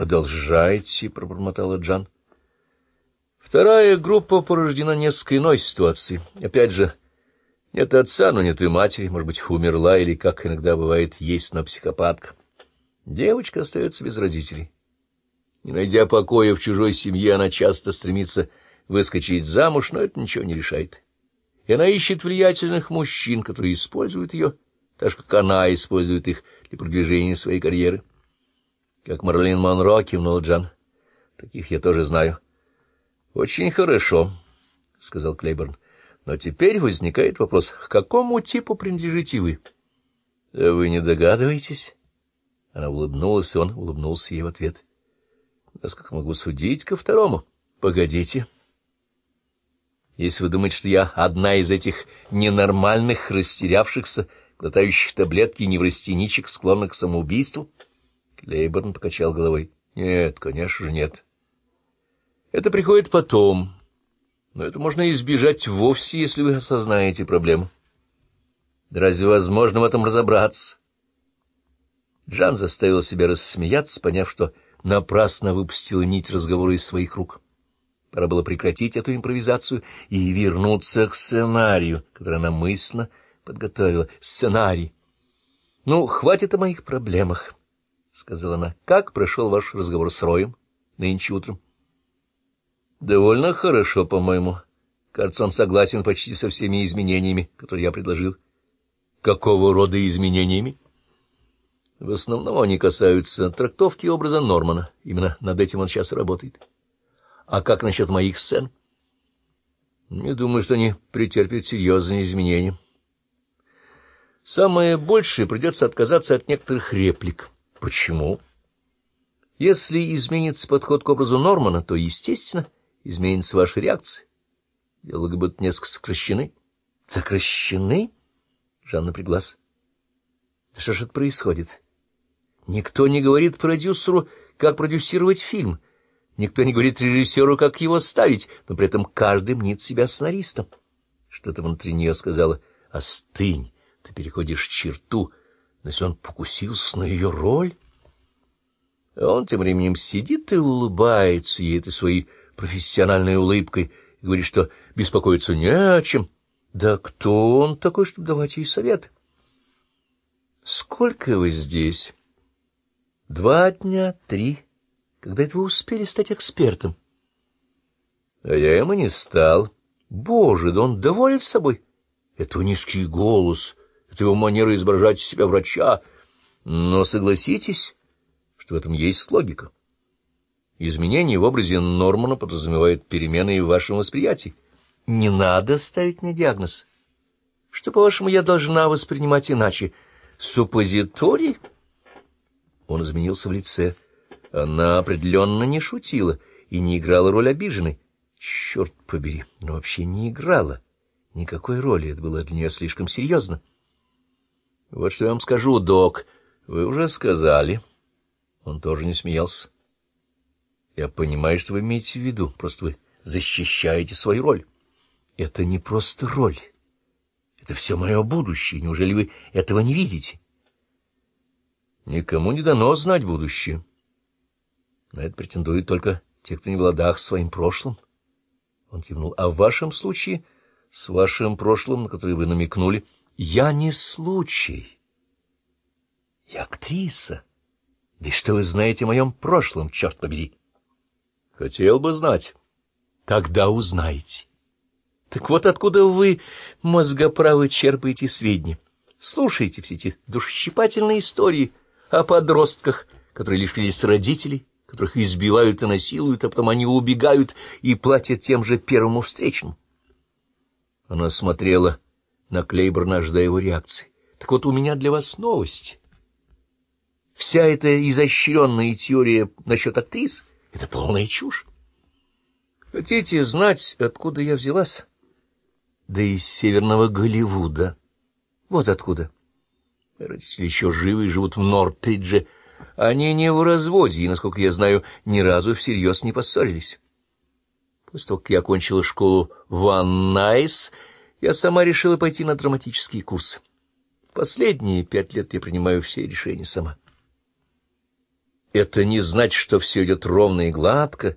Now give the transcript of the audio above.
Продолжайте, — пробормотала Джан. Вторая группа порождена несколько иной ситуацией. Опять же, нет отца, но нет и матери, может быть, умерла или, как иногда бывает, есть, но психопатка. Девочка остается без родителей. Не найдя покоя в чужой семье, она часто стремится выскочить замуж, но это ничего не решает. И она ищет влиятельных мужчин, которые используют ее, так же, как она использует их для продвижения своей карьеры. Как Марлин Монро кивнул Джан. Таких я тоже знаю. — Очень хорошо, — сказал Клейборн. — Но теперь возникает вопрос, к какому типу принадлежите вы? — Вы не догадываетесь? Она улыбнулась, и он улыбнулся ей в ответ. — Насколько могу судить, ко второму. — Погодите. Если вы думаете, что я одна из этих ненормальных, растерявшихся, глотающих таблетки неврастеничек, склонных к самоубийству? Клейборн покачал головой. — Нет, конечно же, нет. — это приходит потом, но это можно избежать вовсе, если вы осознаете проблему. разве возможно в этом разобраться? Джан заставил себя рассмеяться, поняв, что напрасно выпустила нить разговора из своих рук. Пора было прекратить эту импровизацию и вернуться к сценарию, который она мысленно подготовила. Сценарий. — Ну, хватит о моих проблемах, — сказала она. — Как прошел ваш разговор с Роем нынче утром? — Довольно хорошо, по-моему. Кажется, он согласен почти со всеми изменениями, которые я предложил. Какого рода изменениями? В основном они касаются трактовки образа Нормана. Именно над этим он сейчас работает. А как насчет моих сцен? Не думаю, что они претерпят серьезные изменения. Самое большее придется отказаться от некоторых реплик. Почему? Если изменится подход к образу Нормана, то, естественно, изменится ваша реакция. Диалоги будут несколько сокращены. Сокращены? Жанна напряглась. Да что ж это происходит? Никто не говорит продюсеру, как продюсировать фильм. Никто не говорит режиссеру, как его ставить, но при этом каждый мнит себя сценаристом. Что-то внутри нее сказала «Остынь, ты переходишь черту». Но если он покусился на ее роль... Он тем временем сидит и улыбается ей этой своей профессиональной улыбкой и говорит, что беспокоиться не о чем. Да кто он такой, чтобы давать ей совет? Сколько вы здесь? Два дня, три. Когда это вы успели стать экспертом? А я ему не стал. Боже, да он доволен собой. Это низкий голос, это его манера изображать себя врача. Но согласитесь, что в этом есть логика. Изменение в образе Нормана подразумевает перемены в вашем восприятии. Не надо ставить мне диагноз. Что, по-вашему, я должна воспринимать иначе? Суппозиторий? Он изменился в лице. Она определенно не шутила и не играла роль обиженной. Черт побери, но вообще не играла. Никакой роли, это было для нее слишком серьезно. Вот что я вам скажу, док. Вы уже сказали. Он тоже не смеялся. Я понимаю, что вы имеете в виду, просто вы защищаете свою роль. Это не просто роль. Это все мое будущее. Неужели вы этого не видите? Никому не дано знать будущее. На это претендуют только те, кто не в ладах своим прошлым. Он кивнул. А в вашем случае, с вашим прошлым, на который вы намекнули, я не случай. Я актриса. Да что вы знаете о моем прошлом, черт побери? Хотел бы знать. Тогда узнаете. Так вот откуда вы, мозгоправы, черпаете сведения. Слушайте все эти душещипательные истории о подростках, которые лишились родителей, которых избивают и насилуют, а потом они убегают и платят тем же первому встречному. Она смотрела на Клейборна, ожидая его реакции. Так вот у меня для вас новость. Вся эта изощренная теория насчет актрис — это полная чушь. Хотите знать, откуда я взялась? Да из северного Голливуда. Вот откуда. Родители еще живы и живут в Нортридже. Они не в разводе, и, насколько я знаю, ни разу всерьез не поссорились. После того, как я окончила школу Ван Найс, я сама решила пойти на драматические курсы. Последние пять лет я принимаю все решения сама. это не значит, что все идет ровно и гладко,